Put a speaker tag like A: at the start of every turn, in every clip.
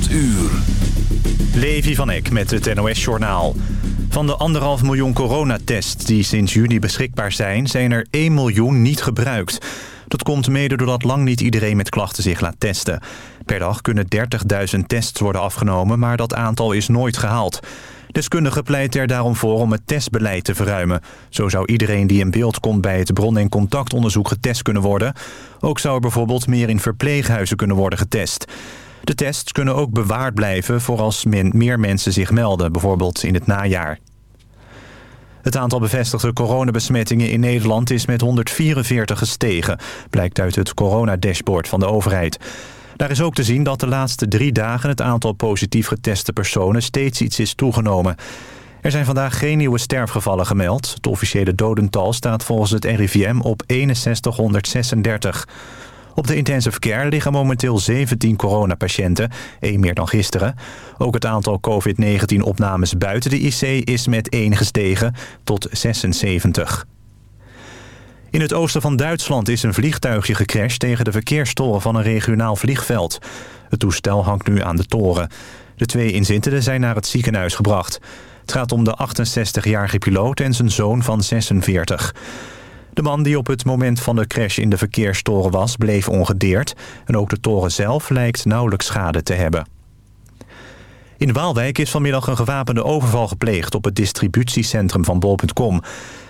A: 8 uur.
B: Levi van Eck met het NOS-journaal. Van de anderhalf miljoen coronatests die sinds juni beschikbaar zijn... zijn er 1 miljoen niet gebruikt. Dat komt mede doordat lang niet iedereen met klachten zich laat testen. Per dag kunnen 30.000 tests worden afgenomen, maar dat aantal is nooit gehaald. Deskundigen pleiten er daarom voor om het testbeleid te verruimen. Zo zou iedereen die in beeld komt bij het bron- en contactonderzoek getest kunnen worden. Ook zou er bijvoorbeeld meer in verpleeghuizen kunnen worden getest. De tests kunnen ook bewaard blijven voor als men meer mensen zich melden, bijvoorbeeld in het najaar. Het aantal bevestigde coronabesmettingen in Nederland is met 144 gestegen, blijkt uit het coronadashboard van de overheid. Daar is ook te zien dat de laatste drie dagen het aantal positief geteste personen steeds iets is toegenomen. Er zijn vandaag geen nieuwe sterfgevallen gemeld. Het officiële dodental staat volgens het RIVM op 6136. Op de intensive care liggen momenteel 17 coronapatiënten, één meer dan gisteren. Ook het aantal COVID-19-opnames buiten de IC is met 1 gestegen tot 76. In het oosten van Duitsland is een vliegtuigje gecrashed tegen de verkeerstoren van een regionaal vliegveld. Het toestel hangt nu aan de toren. De twee inzittenden zijn naar het ziekenhuis gebracht. Het gaat om de 68-jarige piloot en zijn zoon van 46. De man die op het moment van de crash in de verkeerstoren was, bleef ongedeerd. En ook de toren zelf lijkt nauwelijks schade te hebben. In Waalwijk is vanmiddag een gewapende overval gepleegd op het distributiecentrum van bol.com.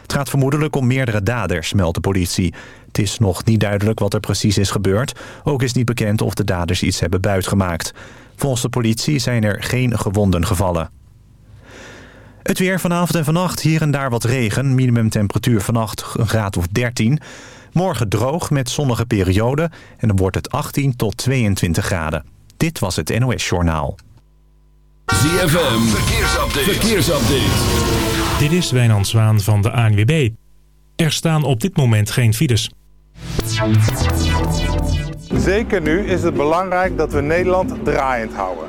B: Het gaat vermoedelijk om meerdere daders, meldt de politie. Het is nog niet duidelijk wat er precies is gebeurd. Ook is niet bekend of de daders iets hebben buitgemaakt. Volgens de politie zijn er geen gewonden gevallen. Het weer vanavond en vannacht, hier en daar wat regen. Minimumtemperatuur vannacht een graad of 13. Morgen droog met zonnige perioden en dan wordt het 18 tot 22 graden. Dit was het NOS Journaal.
A: ZFM, verkeersupdate. verkeersupdate.
C: Dit is Wijnand Zwaan van de ANWB. Er staan op dit moment geen files.
D: Zeker nu is het belangrijk dat we Nederland draaiend houden.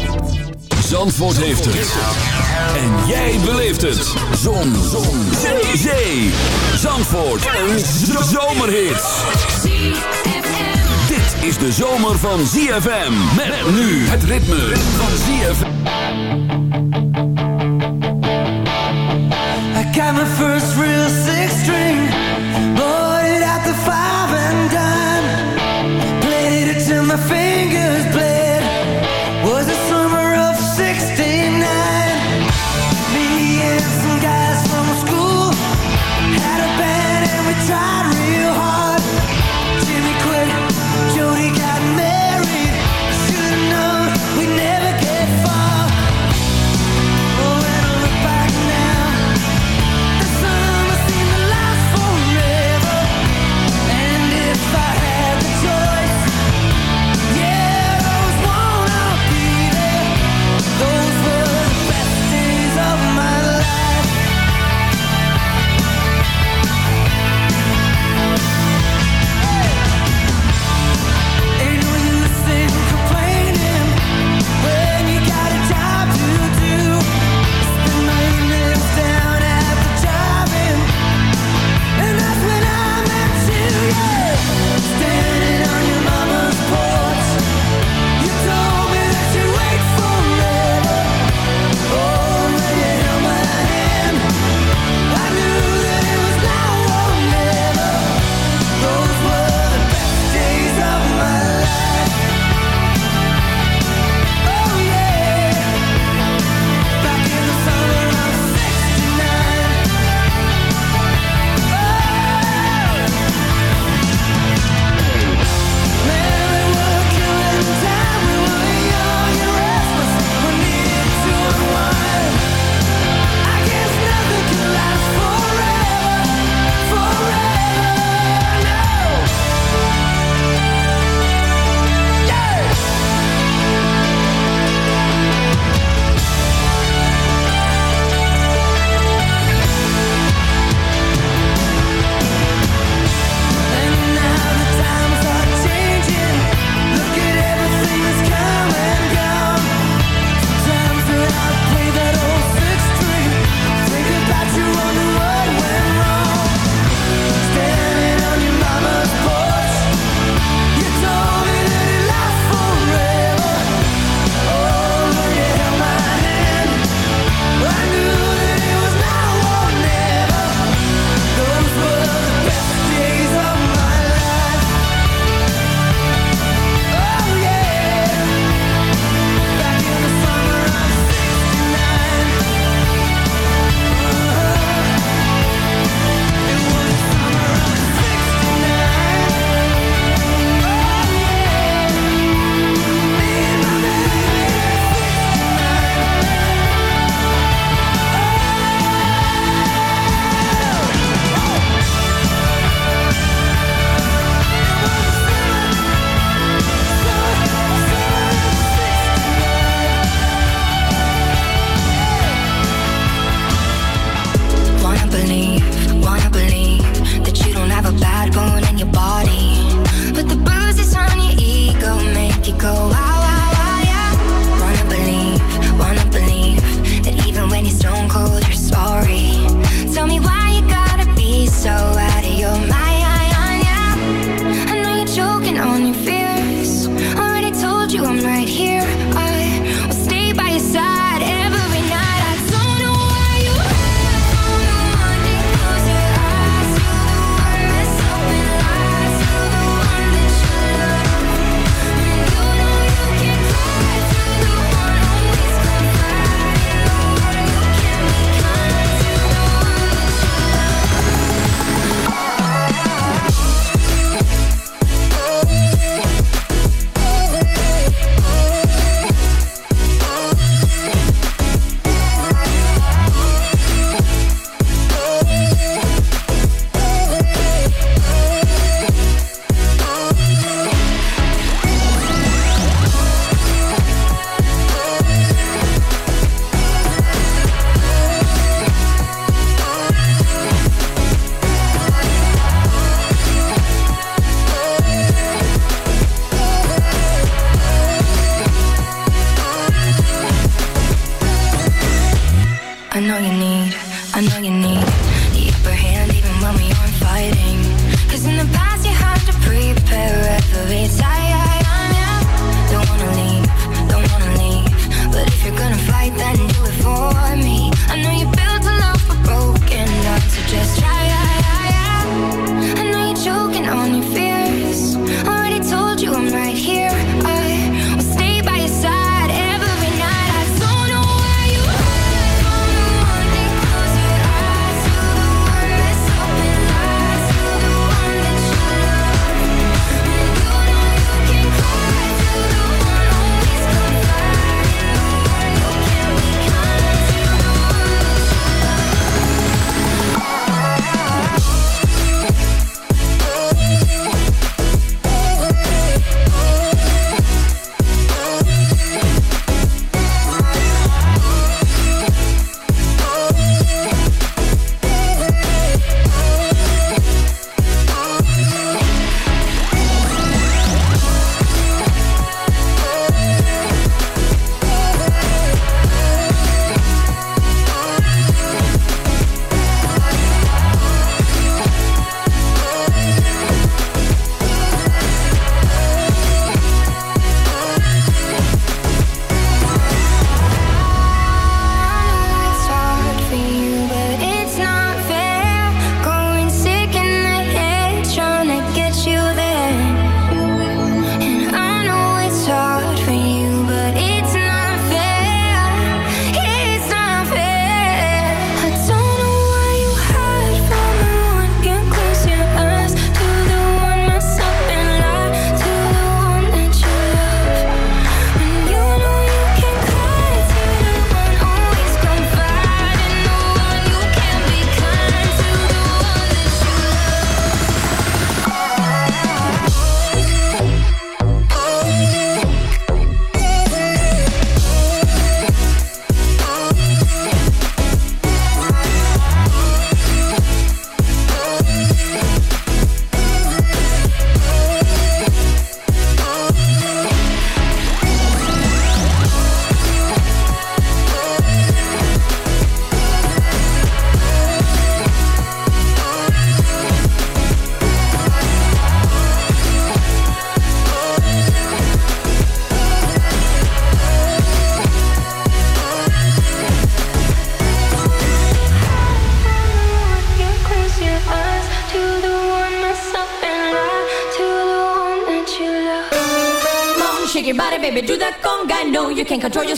A: Zandvoort heeft het. En jij beleeft het. Zon. Zon. Zee. Zee. Zandvoort. Een zomerhit. Dit is de zomer van ZFM. Met nu het ritme van ZFM.
E: I got my first real six string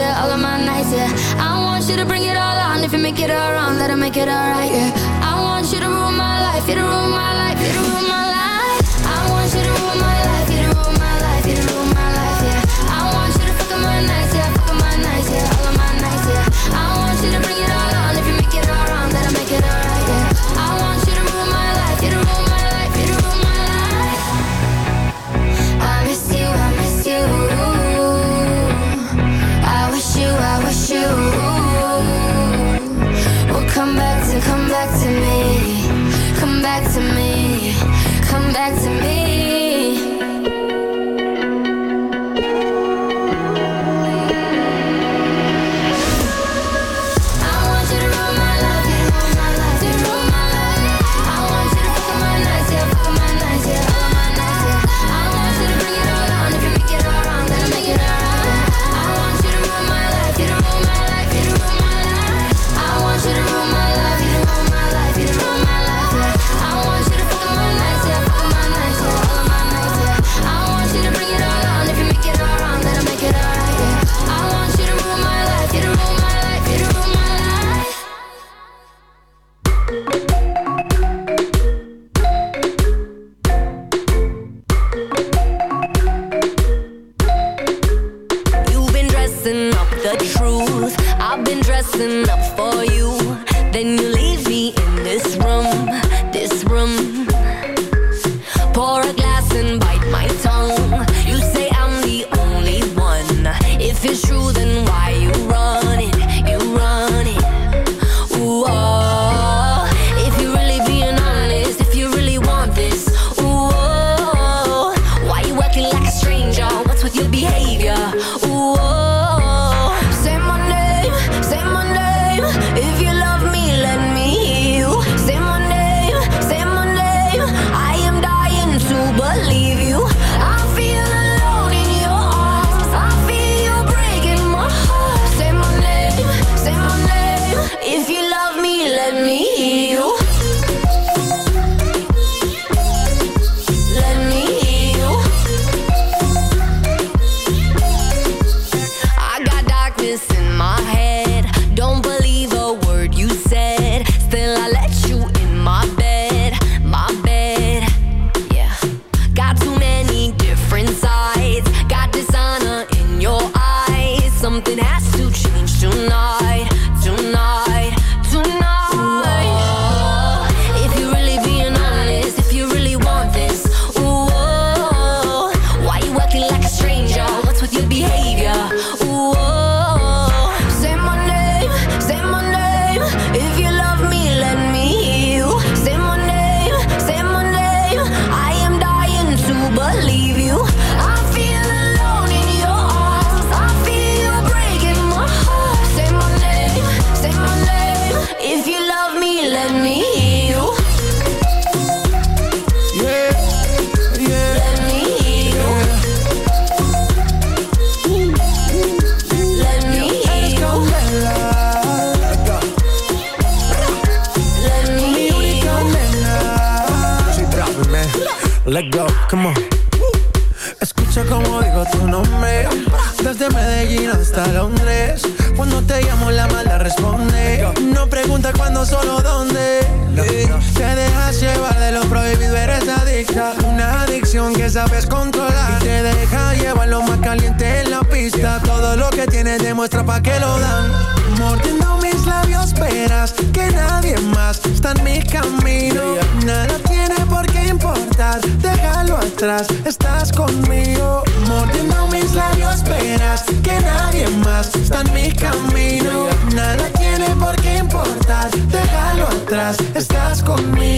F: yeah, all of my nights, yeah. I want you to bring it all on. If you make it all wrong, let will make it all right, yeah. I want you to rule my life, you to rule my life, you to rule my life. I want you to rule my life.
G: estás conmigo. Mordiendo mis labios, verás que nadie más está en mi camino. Nada tiene por qué importar, déjalo atrás, estás conmigo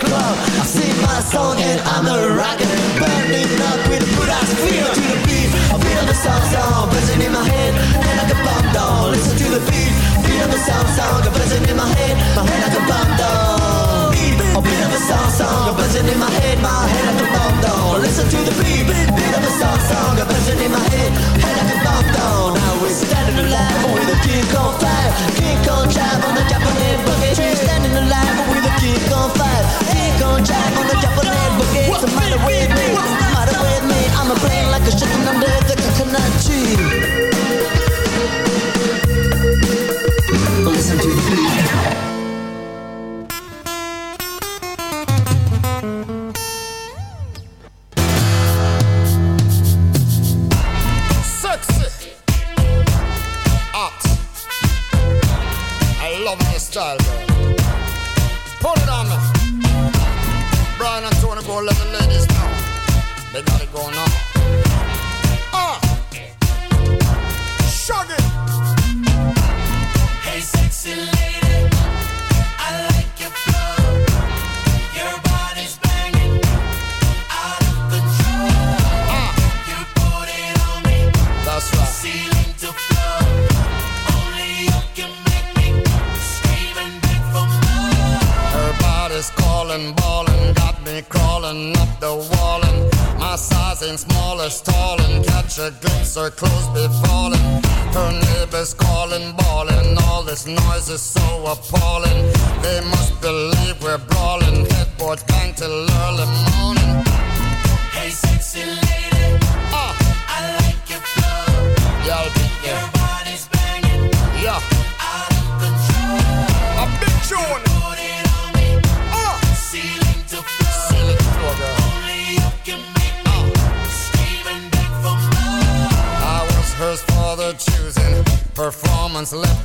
E: club. I sing my song and I'm a rocker. Burning up with a ass feel to the beat. I feel the sound sound buzzing in my head. And like a bomb down. Listen to the beat. Feel the sound sound buzzing in my head. My head like a bomb down. A bit of a sound sound buzzing in my head. My head like a bomb down. Listen to the beat. Bit of a sound sound buzzing in my head. Head like a bomb down. Now we're standing alive with a kick on fire. Kick on drive on the Japanese
H: noise is so appalling.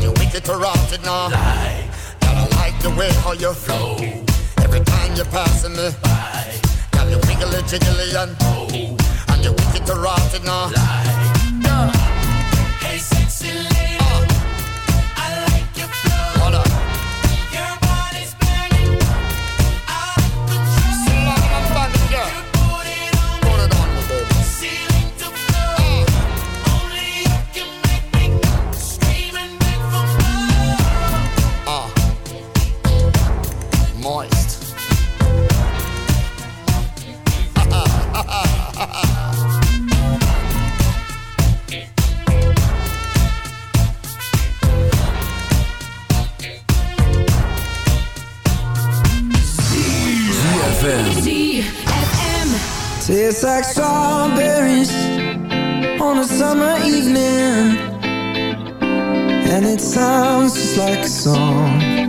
E: You
H: wicked to rot it now. Girl, I like the way how you flow. Every time you're passing me by. Girl, you wiggly jiggly and oh, and you wicked to rot it now. Girl, moist.
I: Tastes like strawberries on a summer evening And it sounds just like a song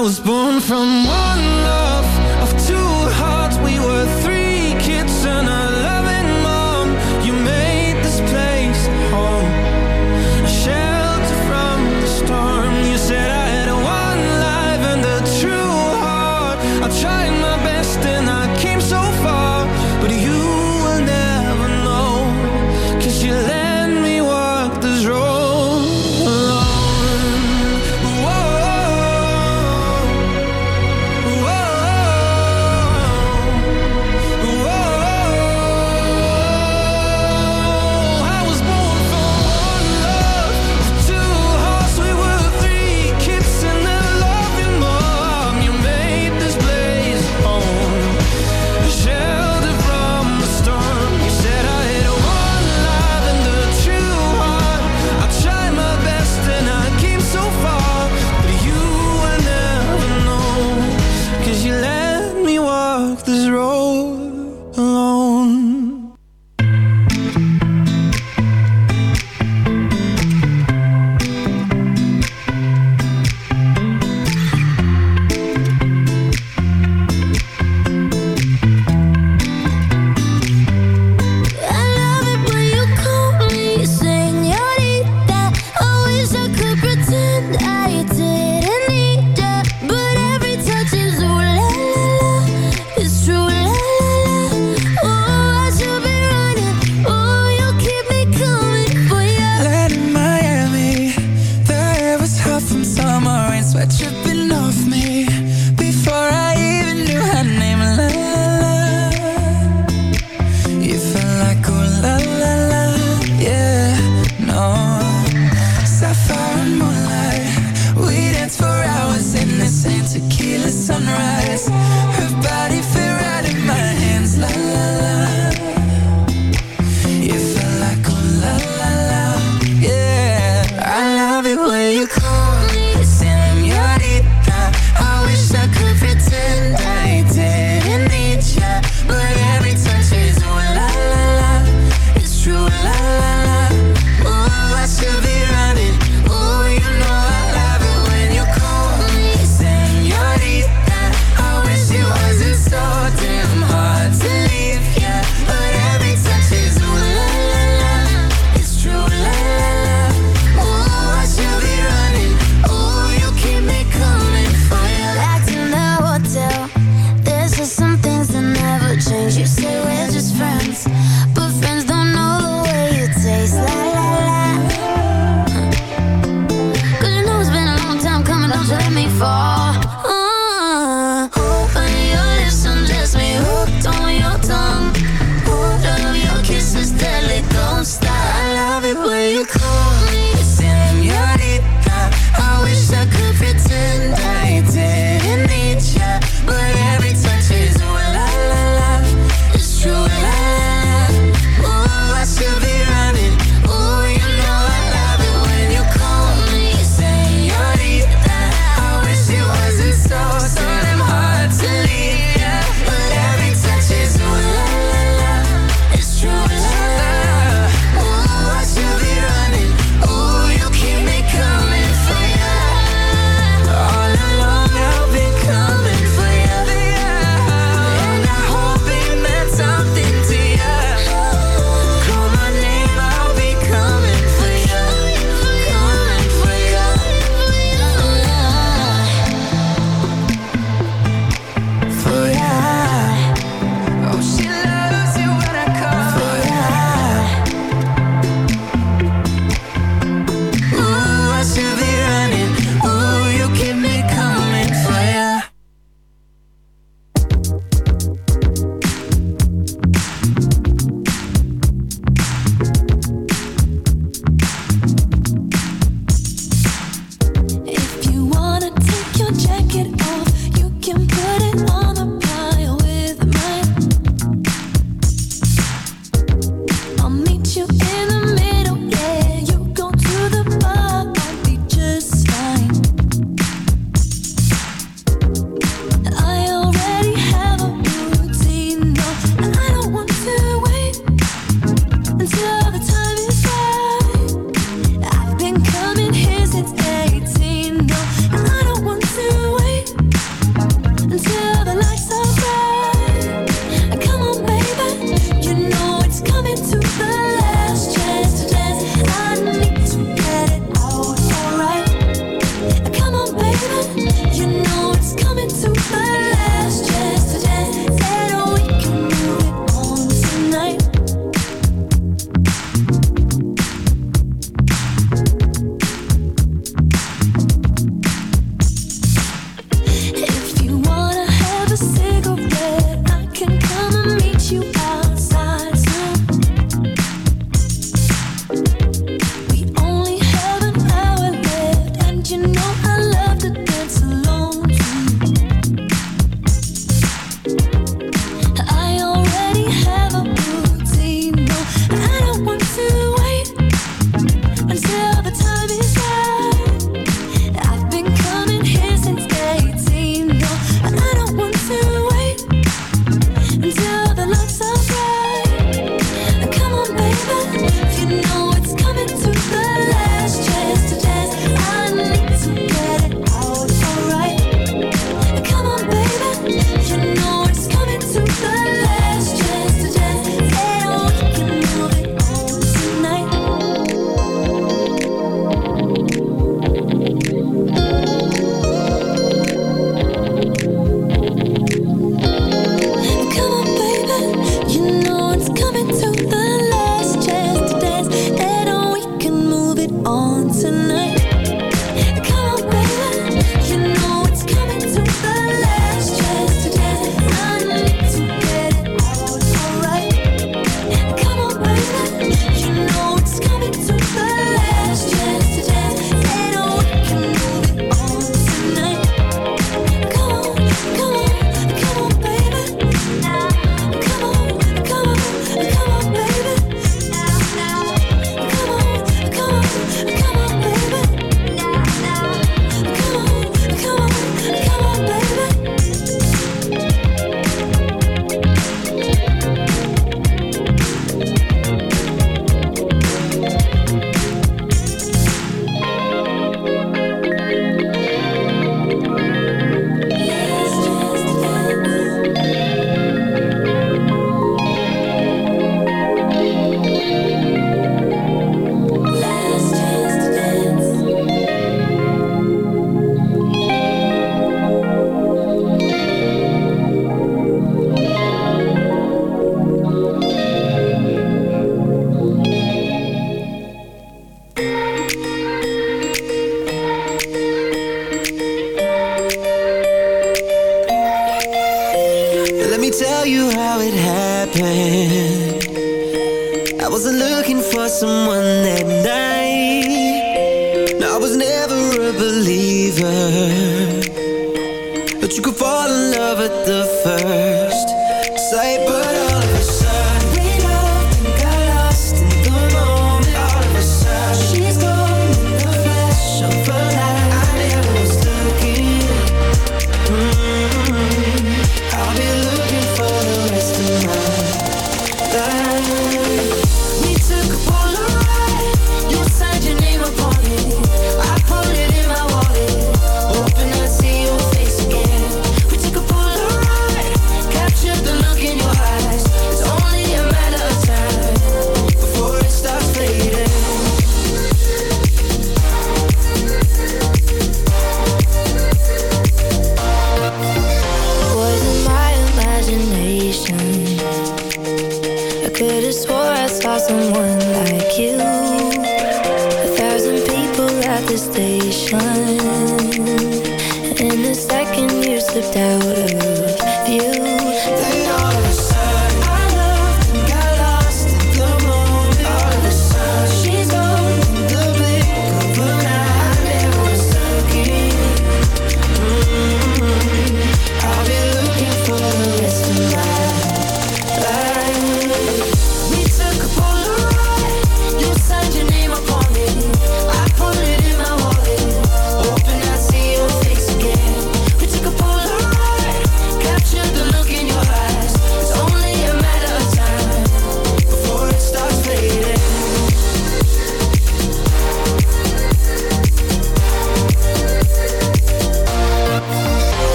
G: was born